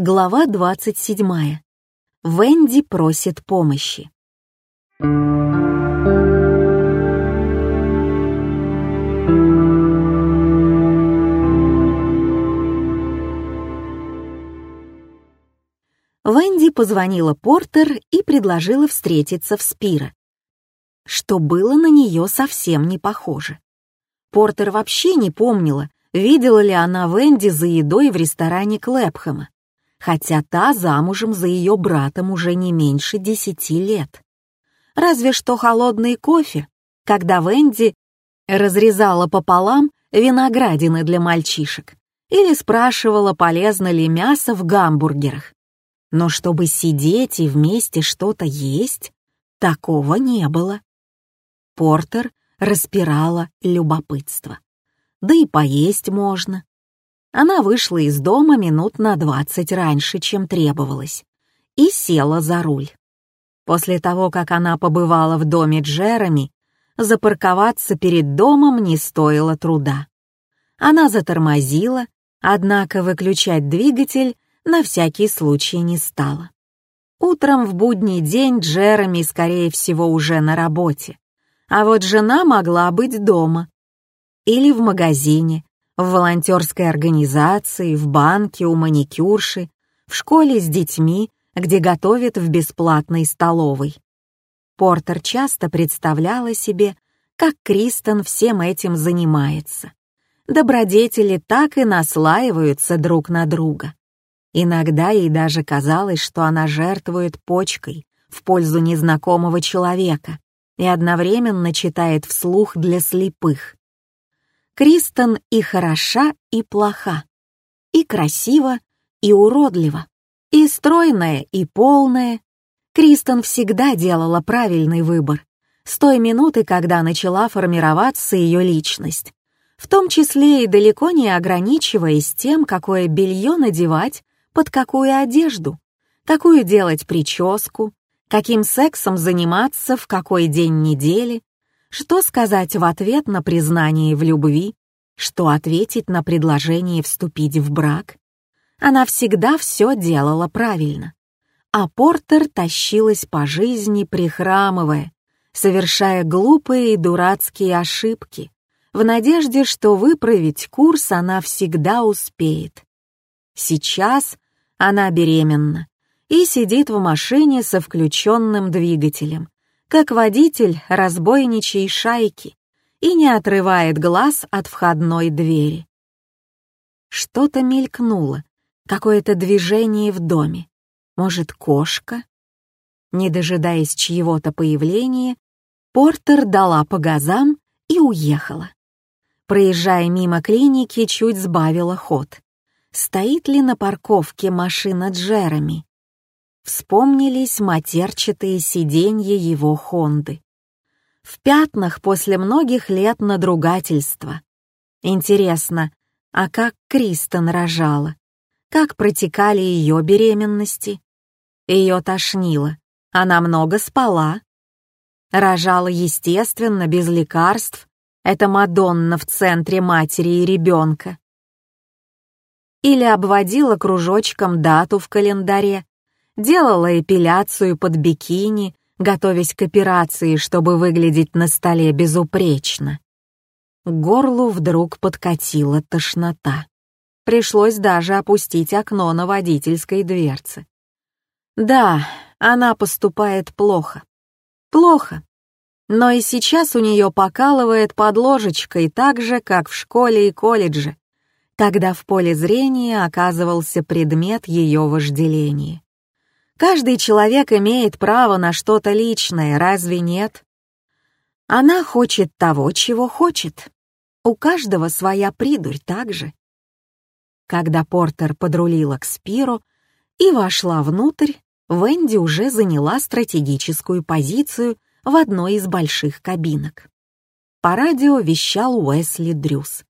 Глава 27. Венди просит помощи. Венди позвонила Портер и предложила встретиться в Спира, что было на нее совсем не похоже. Портер вообще не помнила, видела ли она Венди за едой в ресторане Клэпхэма, хотя та замужем за ее братом уже не меньше десяти лет. Разве что холодный кофе, когда Венди разрезала пополам виноградины для мальчишек или спрашивала, полезно ли мясо в гамбургерах. Но чтобы сидеть и вместе что-то есть, такого не было. Портер распирала любопытство да и поесть можно. Она вышла из дома минут на двадцать раньше, чем требовалось, и села за руль. После того, как она побывала в доме Джереми, запарковаться перед домом не стоило труда. Она затормозила, однако выключать двигатель на всякий случай не стала. Утром в будний день Джереми, скорее всего, уже на работе, а вот жена могла быть дома, или в магазине, в волонтерской организации, в банке, у маникюрши, в школе с детьми, где готовят в бесплатной столовой. Портер часто представляла себе, как Кристен всем этим занимается. Добродетели так и наслаиваются друг на друга. Иногда ей даже казалось, что она жертвует почкой в пользу незнакомого человека и одновременно читает вслух для слепых. Кристен и хороша, и плоха, и красива, и уродлива, и стройная, и полная. Кристен всегда делала правильный выбор, с той минуты, когда начала формироваться ее личность, в том числе и далеко не ограничиваясь тем, какое белье надевать, под какую одежду, какую делать прическу, каким сексом заниматься в какой день недели, что сказать в ответ на признание в любви? Что ответить на предложение вступить в брак? Она всегда все делала правильно. А Портер тащилась по жизни, прихрамывая, совершая глупые и дурацкие ошибки, в надежде, что выправить курс она всегда успеет. Сейчас она беременна и сидит в машине со включенным двигателем, как водитель разбойничьей шайки и не отрывает глаз от входной двери. Что-то мелькнуло, какое-то движение в доме. Может, кошка? Не дожидаясь чьего-то появления, Портер дала по газам и уехала. Проезжая мимо клиники, чуть сбавила ход. Стоит ли на парковке машина Джереми? Вспомнились матерчатые сиденья его Хонды. В пятнах после многих лет надругательства. Интересно, а как Кристен рожала? Как протекали ее беременности? Ее тошнило. Она много спала. Рожала естественно, без лекарств. Это Мадонна в центре матери и ребенка. Или обводила кружочком дату в календаре, делала эпиляцию под бикини, готовясь к операции, чтобы выглядеть на столе безупречно. К горлу вдруг подкатила тошнота. Пришлось даже опустить окно на водительской дверце. Да, она поступает плохо. Плохо. Но и сейчас у нее покалывает под ложечкой так же, как в школе и колледже, когда в поле зрения оказывался предмет ее вожделения. Каждый человек имеет право на что-то личное, разве нет? Она хочет того, чего хочет. У каждого своя придурь также. Когда Портер подрулила к Спиру и вошла внутрь, Венди уже заняла стратегическую позицию в одной из больших кабинок. По радио вещал Уэсли Дрюс.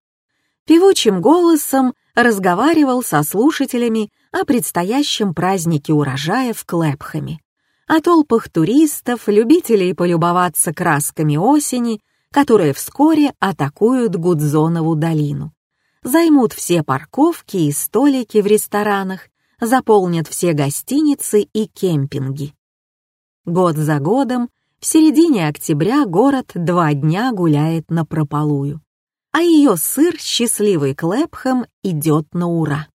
Певучим голосом разговаривал со слушателями о предстоящем празднике урожая в Клэпхэме, о толпах туристов, любителей полюбоваться красками осени, которые вскоре атакуют Гудзонову долину, займут все парковки и столики в ресторанах, заполнят все гостиницы и кемпинги. Год за годом, в середине октября город два дня гуляет на прополую, а ее сыр, счастливый Клэпхэм, идет на ура.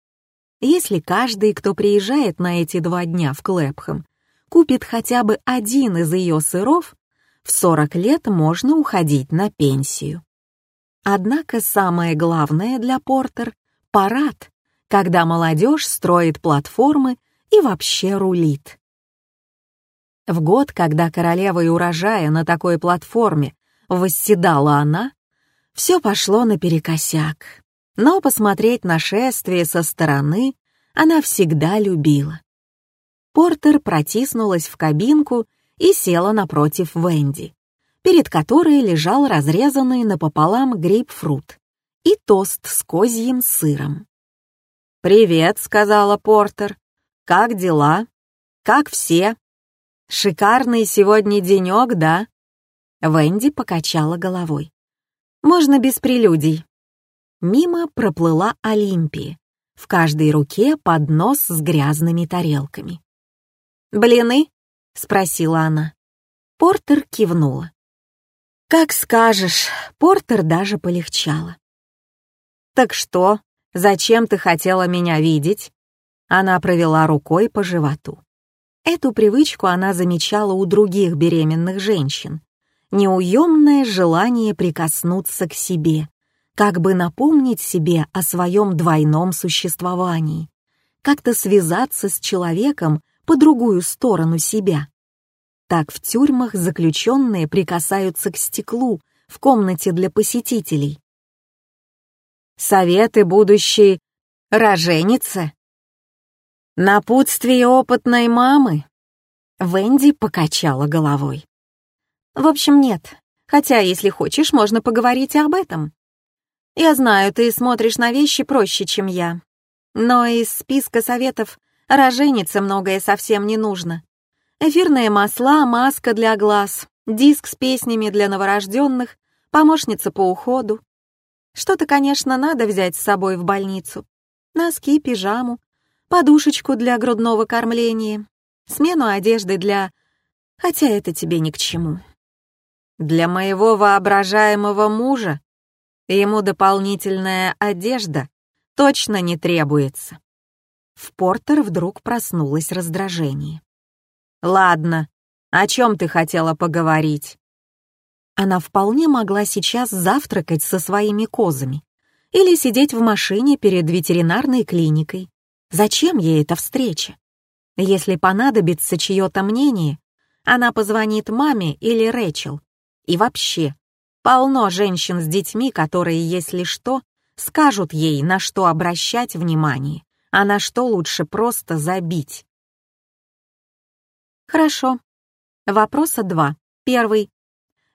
Если каждый, кто приезжает на эти два дня в Клэпхэм, купит хотя бы один из ее сыров, в 40 лет можно уходить на пенсию. Однако самое главное для Портер — парад, когда молодежь строит платформы и вообще рулит. В год, когда королевой урожая на такой платформе восседала она, все пошло наперекосяк. Но посмотреть на шествие со стороны она всегда любила. Портер протиснулась в кабинку и села напротив Венди перед которой лежал разрезанный напополам грейпфрут и тост с козьим сыром. «Привет», — сказала Портер. «Как дела? Как все? Шикарный сегодня денек, да?» Венди покачала головой. «Можно без прелюдий». Мимо проплыла Олимпия. В каждой руке поднос с грязными тарелками. «Блины?» — спросила она. Портер кивнула. «Как скажешь», — Портер даже полегчало. «Так что, зачем ты хотела меня видеть?» Она провела рукой по животу. Эту привычку она замечала у других беременных женщин. Неуемное желание прикоснуться к себе, как бы напомнить себе о своем двойном существовании, как-то связаться с человеком по другую сторону себя. Так в тюрьмах заключенные прикасаются к стеклу в комнате для посетителей. Советы будущей роженицы. Напутствие опытной мамы. Венди покачала головой. В общем, нет. Хотя, если хочешь, можно поговорить и об этом. Я знаю, ты смотришь на вещи проще, чем я. Но из списка советов роженице многое совсем не нужно. Эфирные масла, маска для глаз, диск с песнями для новорожденных, помощница по уходу. Что-то, конечно, надо взять с собой в больницу. Носки, пижаму, подушечку для грудного кормления, смену одежды для... Хотя это тебе ни к чему. Для моего воображаемого мужа ему дополнительная одежда точно не требуется. В Портер вдруг проснулось раздражение. «Ладно, о чем ты хотела поговорить?» Она вполне могла сейчас завтракать со своими козами или сидеть в машине перед ветеринарной клиникой. Зачем ей эта встреча? Если понадобится чье-то мнение, она позвонит маме или Рэчел. И вообще, полно женщин с детьми, которые, если что, скажут ей, на что обращать внимание, а на что лучше просто забить. Хорошо. Вопроса два. Первый.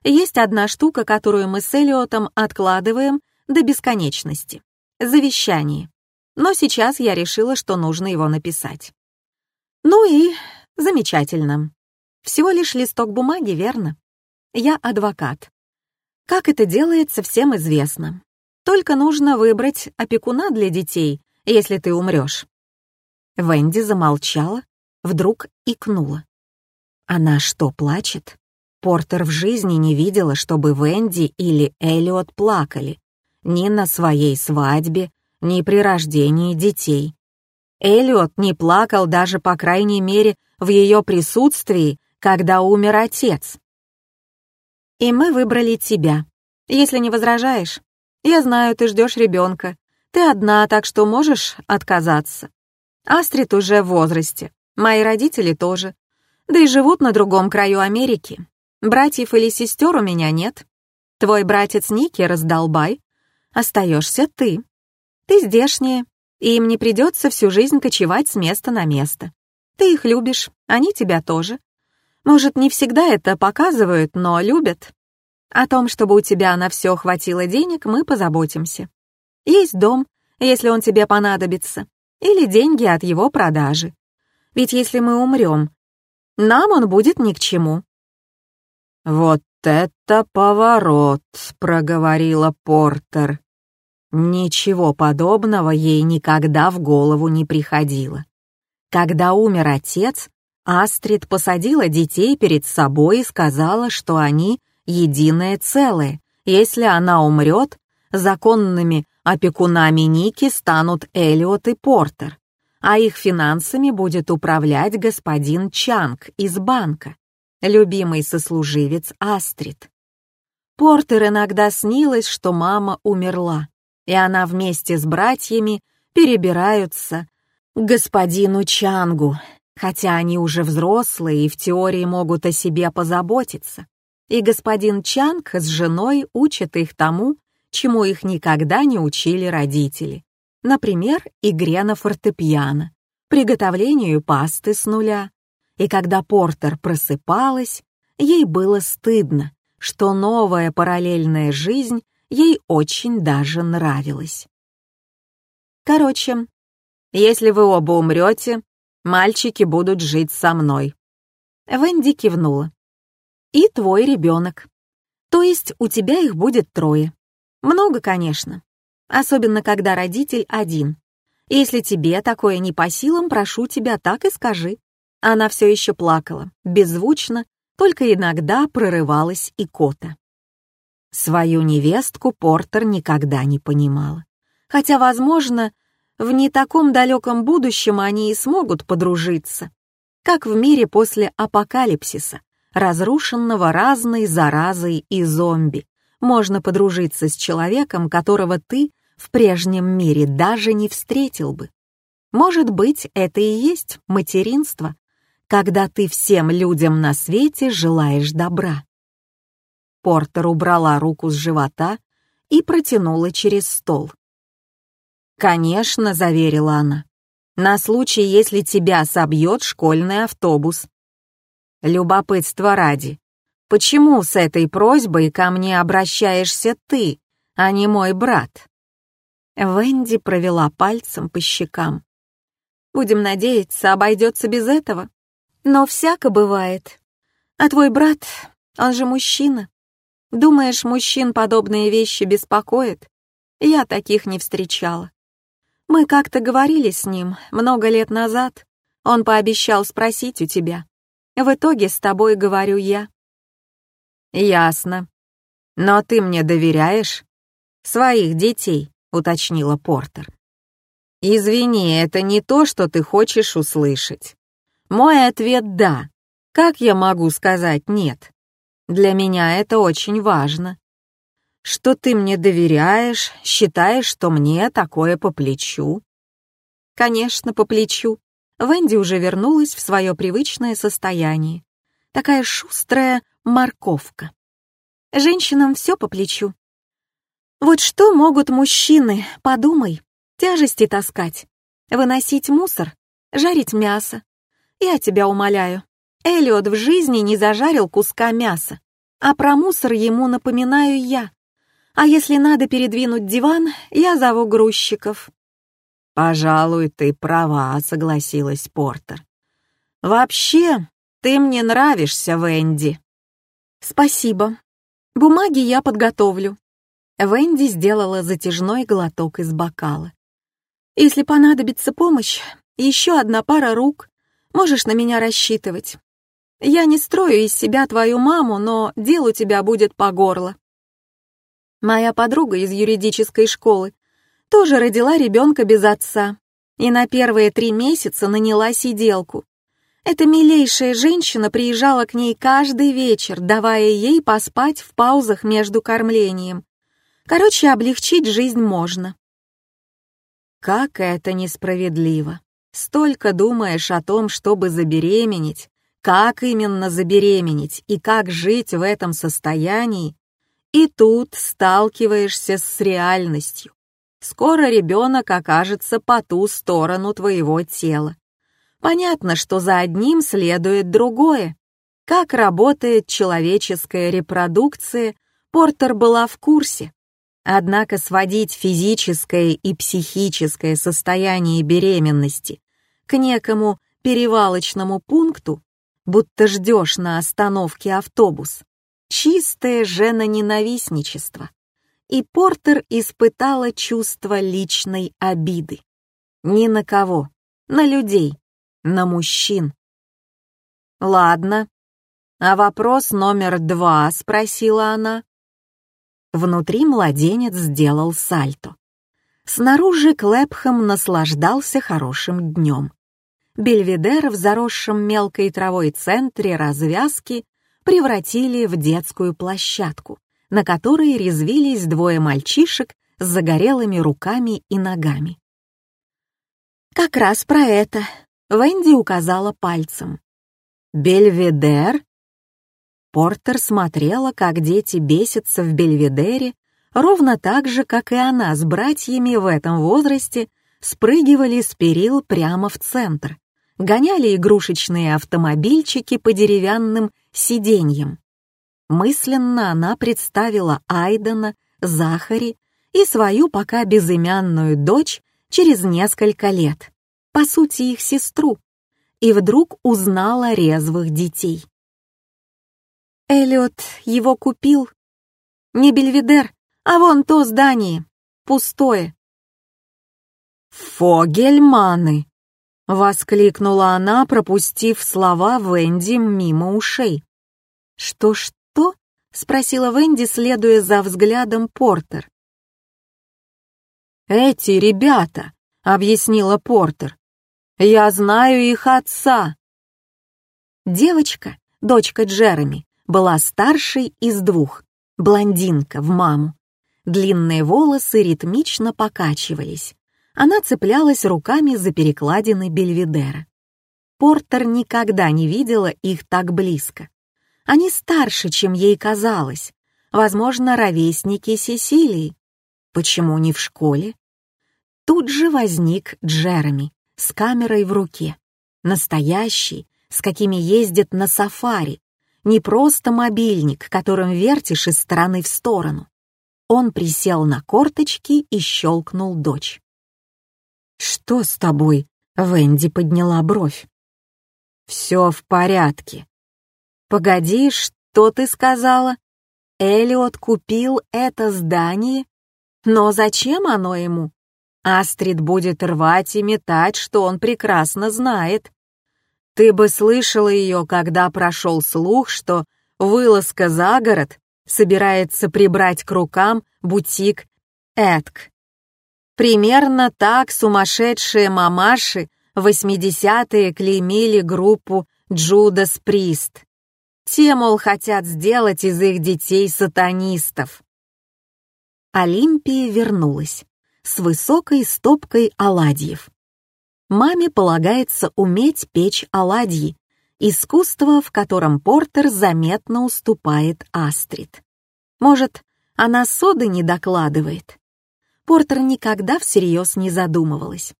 Есть одна штука, которую мы с Элиотом откладываем до бесконечности. Завещание. Но сейчас я решила, что нужно его написать. Ну и замечательно. Всего лишь листок бумаги, верно? Я адвокат. Как это делается, всем известно. Только нужно выбрать опекуна для детей, если ты умрешь. Венди замолчала, вдруг икнула. Она что, плачет? Портер в жизни не видела, чтобы Венди или Эллиот плакали. Ни на своей свадьбе, ни при рождении детей. Эллиот не плакал даже, по крайней мере, в ее присутствии, когда умер отец. И мы выбрали тебя. Если не возражаешь. Я знаю, ты ждешь ребенка. Ты одна, так что можешь отказаться. Астрид уже в возрасте. Мои родители тоже да и живут на другом краю Америки. Братьев или сестер у меня нет. Твой братец Ники раздолбай. Остаешься ты. Ты здешняя, и им не придется всю жизнь кочевать с места на место. Ты их любишь, они тебя тоже. Может, не всегда это показывают, но любят. О том, чтобы у тебя на все хватило денег, мы позаботимся. Есть дом, если он тебе понадобится, или деньги от его продажи. Ведь если мы умрем, нам он будет ни к чему». «Вот это поворот», — проговорила Портер. Ничего подобного ей никогда в голову не приходило. Когда умер отец, Астрид посадила детей перед собой и сказала, что они единое целое. Если она умрет, законными опекунами Ники станут Элиот и Портер, а их финансами будет управлять господин Чанг из банка, любимый сослуживец Астрид. Портер иногда снилось, что мама умерла, и она вместе с братьями перебираются к господину Чангу, хотя они уже взрослые и в теории могут о себе позаботиться. И господин Чанг с женой учат их тому, чему их никогда не учили родители. Например, игре на фортепиано, приготовлению пасты с нуля. И когда Портер просыпалась, ей было стыдно, что новая параллельная жизнь ей очень даже нравилась. Короче, если вы оба умрете, мальчики будут жить со мной. Венди кивнула. И твой ребенок. То есть у тебя их будет трое. Много, конечно. Особенно, когда родитель один. Если тебе такое не по силам, прошу тебя, так и скажи. Она все еще плакала, беззвучно, только иногда прорывалась кота. Свою невестку Портер никогда не понимала. Хотя, возможно, в не таком далеком будущем они и смогут подружиться, как в мире после апокалипсиса, разрушенного разной заразой и зомби. Можно подружиться с человеком, которого ты в прежнем мире даже не встретил бы. Может быть, это и есть материнство, когда ты всем людям на свете желаешь добра. Портер убрала руку с живота и протянула через стол. «Конечно», — заверила она, — «на случай, если тебя собьет школьный автобус». Любопытство ради. Почему с этой просьбой ко мне обращаешься ты, а не мой брат?» Венди провела пальцем по щекам. «Будем надеяться, обойдется без этого. Но всяко бывает. А твой брат, он же мужчина. Думаешь, мужчин подобные вещи беспокоят? Я таких не встречала. Мы как-то говорили с ним много лет назад. Он пообещал спросить у тебя. В итоге с тобой говорю я. Ясно. Но ты мне доверяешь? Своих детей, уточнила Портер. Извини, это не то, что ты хочешь услышать. Мой ответ «да». Как я могу сказать «нет»? Для меня это очень важно что ты мне доверяешь, считаешь, что мне такое по плечу?» «Конечно, по плечу». Венди уже вернулась в свое привычное состояние. Такая шустрая морковка. Женщинам все по плечу. Вот что могут мужчины, подумай, тяжести таскать, выносить мусор, жарить мясо. Я тебя умоляю, Эллиот в жизни не зажарил куска мяса, а про мусор ему напоминаю я. А если надо передвинуть диван, я зову грузчиков». «Пожалуй, ты права», — согласилась Портер. «Вообще, ты мне нравишься, Венди». «Спасибо. Бумаги я подготовлю». Венди сделала затяжной глоток из бокала. «Если понадобится помощь, еще одна пара рук, можешь на меня рассчитывать. Я не строю из себя твою маму, но дел у тебя будет по горло. Моя подруга из юридической школы тоже родила ребенка без отца и на первые три месяца наняла сиделку. Эта милейшая женщина приезжала к ней каждый вечер, давая ей поспать в паузах между кормлением. Короче, облегчить жизнь можно. Как это несправедливо. Столько думаешь о том, чтобы забеременеть, как именно забеременеть и как жить в этом состоянии, и тут сталкиваешься с реальностью. Скоро ребенок окажется по ту сторону твоего тела. Понятно, что за одним следует другое. Как работает человеческая репродукция, Портер была в курсе. Однако сводить физическое и психическое состояние беременности к некому перевалочному пункту, будто ждешь на остановке автобус, чистое женоненавистничество, и Портер испытала чувство личной обиды. Ни на кого, на людей, на мужчин. «Ладно. А вопрос номер два?» — спросила она. Внутри младенец сделал сальто. Снаружи Клэпхэм наслаждался хорошим днем. Бельведер в заросшем мелкой травой центре развязки превратили в детскую площадку, на которой резвились двое мальчишек с загорелыми руками и ногами. «Как раз про это», — Венди указала пальцем. «Бельведер?» Портер смотрела, как дети бесятся в Бельведере, ровно так же, как и она с братьями в этом возрасте спрыгивали с перил прямо в центр, гоняли игрушечные автомобильчики по деревянным сиденьям. Мысленно она представила Айдена, Захари и свою пока безымянную дочь через несколько лет, по сути их сестру, и вдруг узнала резвых детей. Эллиот его купил. Не Бельведер, а вон то здание, пустое. «Фогельманы!» — воскликнула она, пропустив слова Венди мимо ушей. «Что-что?» — спросила Венди, следуя за взглядом Портер. «Эти ребята», — объяснила Портер. «Я знаю их отца». Девочка, дочка Джереми, была старшей из двух, блондинка в маму. Длинные волосы ритмично покачивались. Она цеплялась руками за перекладины Бельведера. Портер никогда не видела их так близко. Они старше, чем ей казалось. Возможно, ровесники Сесилии. Почему не в школе? Тут же возник Джереми с камерой в руке. Настоящий, с какими ездят на сафари. Не просто мобильник, которым вертишь из стороны в сторону. Он присел на корточки и щелкнул дочь. «Что с тобой?» — Венди подняла бровь. «Все в порядке». «Погоди, что ты сказала?» Элиот купил это здание? Но зачем оно ему? Астрид будет рвать и метать, что он прекрасно знает. Ты бы слышала ее, когда прошел слух, что вылазка за город собирается прибрать к рукам бутик Эдк. Примерно так сумасшедшие мамаши в 80-е клеймили группу Джудас Прист. Те, мол, хотят сделать из их детей сатанистов. Олимпия вернулась с высокой стопкой оладьев. Маме полагается уметь печь оладьи, искусство, в котором Портер заметно уступает Астрид. Может, она соды не докладывает? Портер никогда всерьез не задумывалась.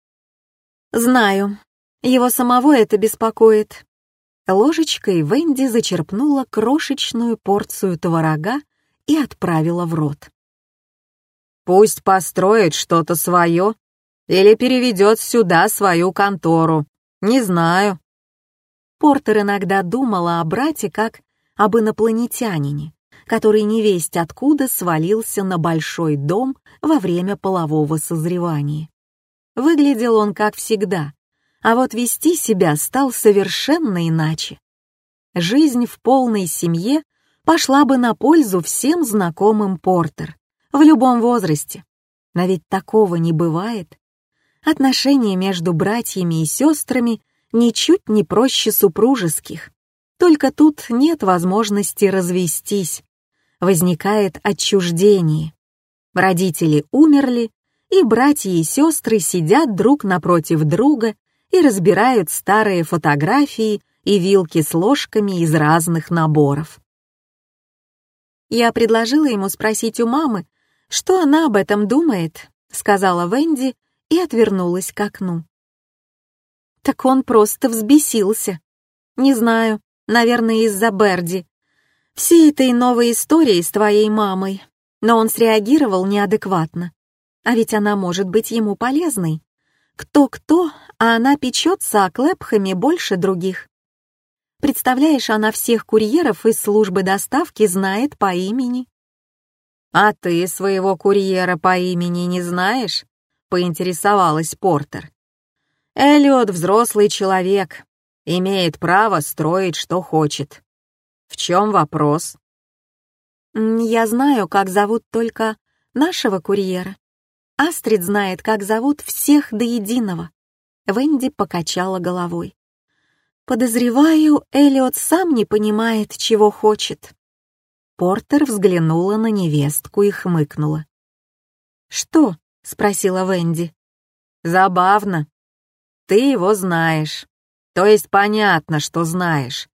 «Знаю, его самого это беспокоит». Ложечкой Венди зачерпнула крошечную порцию творога и отправила в рот. «Пусть построит что-то свое или переведет сюда свою контору. Не знаю». Портер иногда думала о брате как об инопланетянине, который невесть откуда свалился на большой дом во время полового созревания. Выглядел он как всегда, а вот вести себя стал совершенно иначе. Жизнь в полной семье пошла бы на пользу всем знакомым Портер, в любом возрасте. Но ведь такого не бывает. Отношения между братьями и сестрами ничуть не проще супружеских. Только тут нет возможности развестись. Возникает отчуждение. Родители умерли, и братья и сестры сидят друг напротив друга и разбирают старые фотографии и вилки с ложками из разных наборов. Я предложила ему спросить у мамы, что она об этом думает, сказала Венди и отвернулась к окну. Так он просто взбесился. Не знаю, наверное, из-за Берди. Всей этой новой истории с твоей мамой но он среагировал неадекватно. А ведь она может быть ему полезной. Кто-кто, а она печется о Клэпхэме больше других. Представляешь, она всех курьеров из службы доставки знает по имени. «А ты своего курьера по имени не знаешь?» — поинтересовалась Портер. Эллиот взрослый человек, имеет право строить, что хочет. В чем вопрос? Я знаю, как зовут только нашего курьера. Астрид знает, как зовут всех до единого. Венди покачала головой. Подозреваю, Эллиот сам не понимает, чего хочет. Портер взглянула на невестку и хмыкнула. «Что?» — спросила Венди. «Забавно. Ты его знаешь. То есть понятно, что знаешь.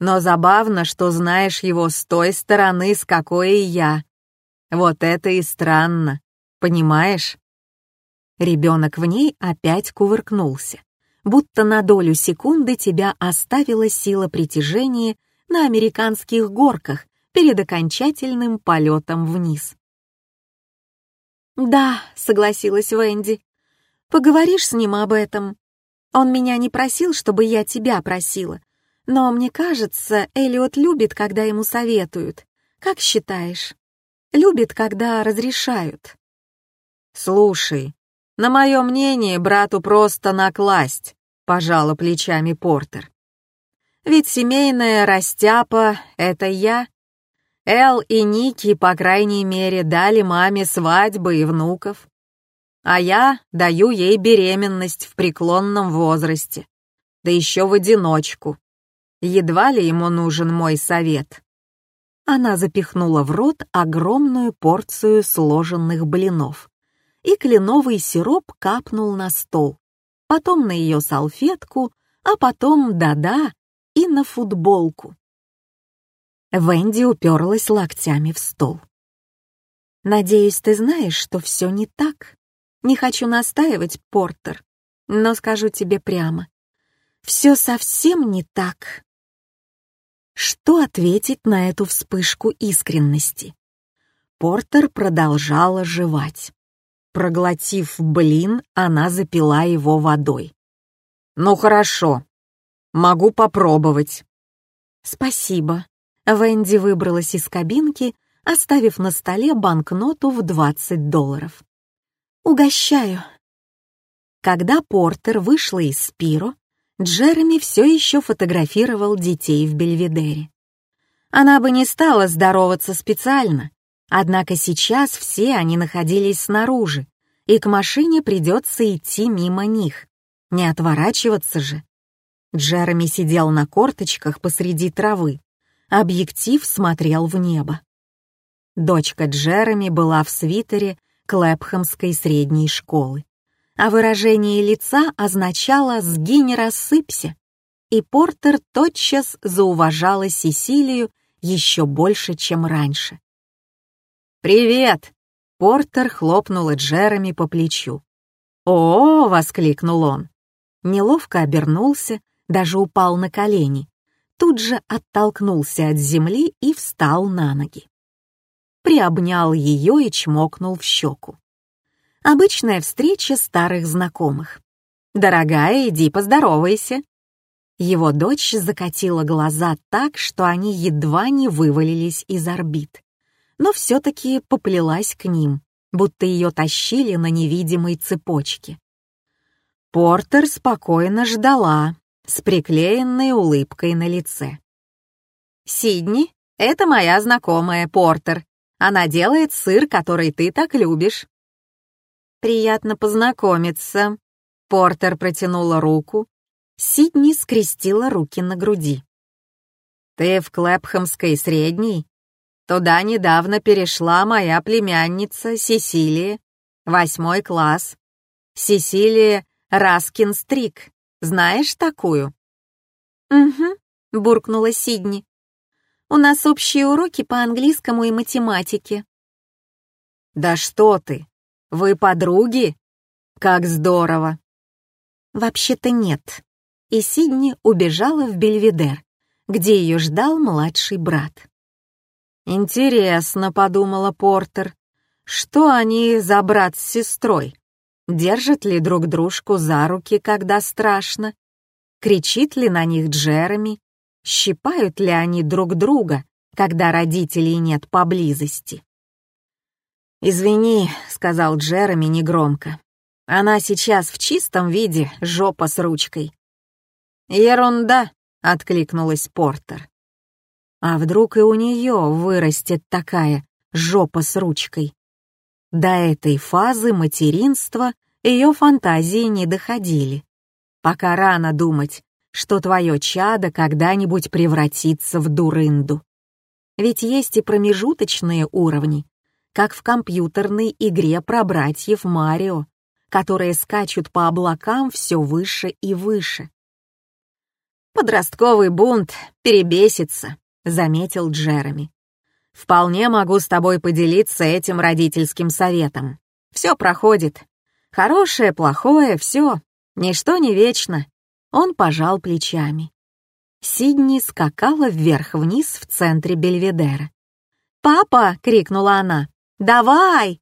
Но забавно, что знаешь его с той стороны, с какой и я. Вот это и странно. Понимаешь?» Ребенок в ней опять кувыркнулся, будто на долю секунды тебя оставила сила притяжения на американских горках перед окончательным полетом вниз. «Да», — согласилась Венди, — «поговоришь с ним об этом. Он меня не просил, чтобы я тебя просила, но мне кажется, Элиот любит, когда ему советуют. Как считаешь? Любит, когда разрешают». «Слушай, на мое мнение, брату просто накласть», — пожала плечами Портер. «Ведь семейная растяпа — это я, Эл и Ники, по крайней мере, дали маме свадьбы и внуков. А я даю ей беременность в преклонном возрасте, да еще в одиночку. Едва ли ему нужен мой совет. Она запихнула в рот огромную порцию сложенных блинов, и кленовый сироп капнул на стол, потом на ее салфетку, а потом, да-да, и на футболку. Венди уперлась локтями в стол. «Надеюсь, ты знаешь, что все не так. Не хочу настаивать, Портер, но скажу тебе прямо. Все совсем не так». Что ответить на эту вспышку искренности? Портер продолжала жевать. Проглотив блин, она запила его водой. «Ну хорошо, могу попробовать». «Спасибо», Венди выбралась из кабинки, оставив на столе банкноту в 20 долларов. «Угощаю». Когда Портер вышла из Спиро, Джереми все еще фотографировал детей в Бельведере. Она бы не стала здороваться специально, однако сейчас все они находились снаружи, и к машине придется идти мимо них. Не отворачиваться же. Джереми сидел на корточках посреди травы, Объектив смотрел в небо. Дочка Джереми была в свитере Клэпхэмской средней школы, а выражение лица означало «сгинь, рассыпься», и Портер тотчас зауважала Сесилию еще больше, чем раньше. «Привет!» — Портер хлопнула Джереми по плечу. «О!» — воскликнул он. Неловко обернулся, даже упал на колени, тут же оттолкнулся от земли и встал на ноги. Приобнял ее и чмокнул в щеку. Обычная встреча старых знакомых. «Дорогая, иди поздоровайся». Его дочь закатила глаза так, что они едва не вывалились из орбит, но все-таки поплелась к ним, будто ее тащили на невидимой цепочке. Портер спокойно ждала, с приклеенной улыбкой на лице. «Сидни, это моя знакомая Портер. Она делает сыр, который ты так любишь». «Приятно познакомиться». Портер протянула руку. Сидни скрестила руки на груди. «Ты в Клэпхэмской средней? Туда недавно перешла моя племянница Сесилия, восьмой класс. Сесилия Раскин-Стрик. Знаешь такую?» «Угу», — буркнула Сидни. «У нас общие уроки по английскому и математике». «Да что ты! Вы подруги? Как здорово!» «Вообще-то нет». И Сидни убежала в Бельведер, где ее ждал младший брат. «Интересно», — подумала Портер, — «что они за брат с сестрой? Держат ли друг дружку за руки, когда страшно? Кричит ли на них Джереми? Щипают ли они друг друга, когда родителей нет поблизости? «Извини», — сказал Джереми негромко. Она сейчас в чистом виде, жопа с ручкой. «Ерунда», — откликнулась Портер. А вдруг и у нее вырастет такая жопа с ручкой? До этой фазы материнства ее фантазии не доходили. Пока рано думать, что твое чадо когда-нибудь превратится в дурынду. Ведь есть и промежуточные уровни, как в компьютерной игре про братьев Марио, которые скачут по облакам все выше и выше. «Подростковый бунт перебесится», — заметил Джереми. Вполне могу с тобой поделиться этим родительским советом. Все проходит. Хорошее, плохое, все. Ничто не вечно. Он пожал плечами. Сидни скакала вверх-вниз в центре Бельведера. «Папа!» — крикнула она. «Давай!»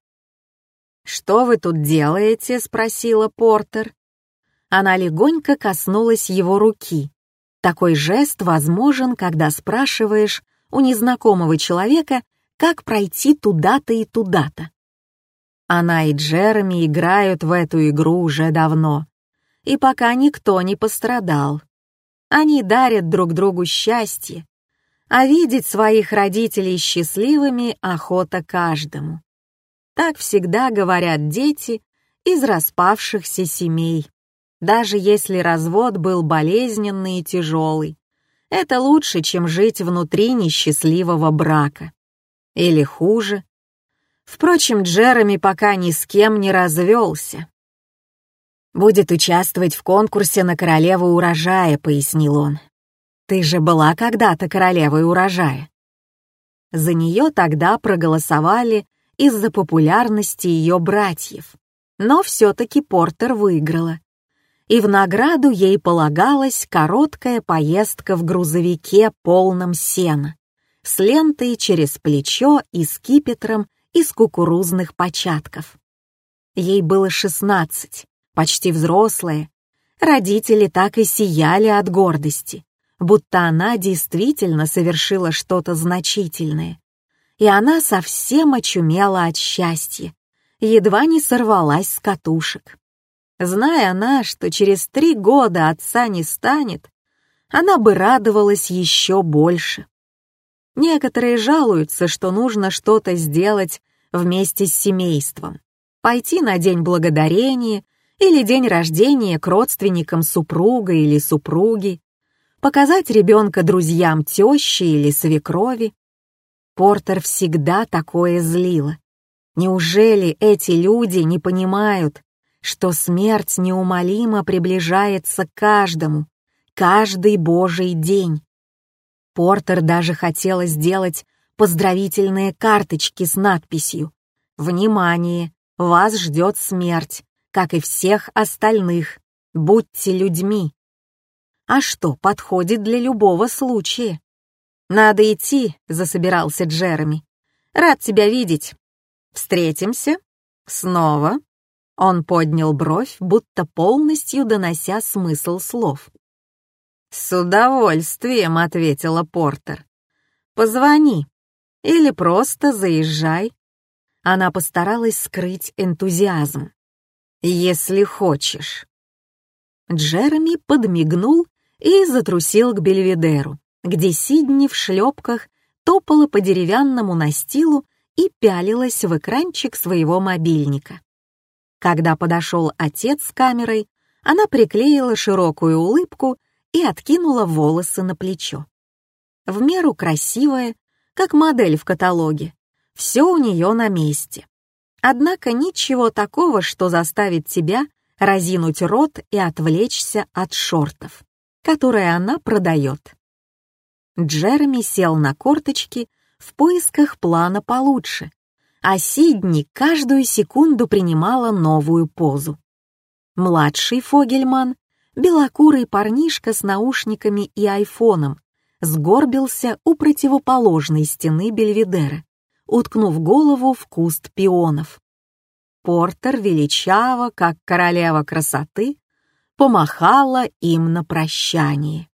«Что вы тут делаете?» — спросила Портер. Она легонько коснулась его руки. Такой жест возможен, когда спрашиваешь, у незнакомого человека, как пройти туда-то и туда-то. Она и Джереми играют в эту игру уже давно, и пока никто не пострадал. Они дарят друг другу счастье, а видеть своих родителей счастливыми охота каждому. Так всегда говорят дети из распавшихся семей, даже если развод был болезненный и тяжелый. Это лучше, чем жить внутри несчастливого брака. Или хуже. Впрочем, Джереми пока ни с кем не развелся. «Будет участвовать в конкурсе на королеву урожая», — пояснил он. «Ты же была когда-то королевой урожая». За нее тогда проголосовали из-за популярности ее братьев. Но все-таки Портер выиграла и в награду ей полагалась короткая поездка в грузовике полном сена, с лентой через плечо и скипетром из кукурузных початков. Ей было шестнадцать, почти взрослая. Родители так и сияли от гордости, будто она действительно совершила что-то значительное. И она совсем очумела от счастья, едва не сорвалась с катушек. Зная она, что через три года отца не станет, она бы радовалась еще больше. Некоторые жалуются, что нужно что-то сделать вместе с семейством. Пойти на День Благодарения или день рождения к родственникам супруга или супруги, показать ребенка друзьям тещи или свекрови. Портер всегда такое злило. Неужели эти люди не понимают, что смерть неумолимо приближается к каждому, каждый божий день. Портер даже хотела сделать поздравительные карточки с надписью «Внимание! Вас ждет смерть, как и всех остальных. Будьте людьми». А что подходит для любого случая? «Надо идти», — засобирался Джереми. «Рад тебя видеть. Встретимся? Снова?» Он поднял бровь, будто полностью донося смысл слов. «С удовольствием», — ответила Портер. «Позвони. Или просто заезжай». Она постаралась скрыть энтузиазм. «Если хочешь». Джереми подмигнул и затрусил к Бельведеру, где Сидни в шлепках топала по деревянному настилу и пялилась в экранчик своего мобильника. Когда подошел отец с камерой, она приклеила широкую улыбку и откинула волосы на плечо. В меру красивая, как модель в каталоге, все у нее на месте. Однако ничего такого, что заставит тебя разинуть рот и отвлечься от шортов, которые она продает. Джереми сел на корточки в поисках плана получше а Сидни каждую секунду принимала новую позу. Младший Фогельман, белокурый парнишка с наушниками и айфоном, сгорбился у противоположной стены Бельведера, уткнув голову в куст пионов. Портер величаво, как королева красоты, помахала им на прощание.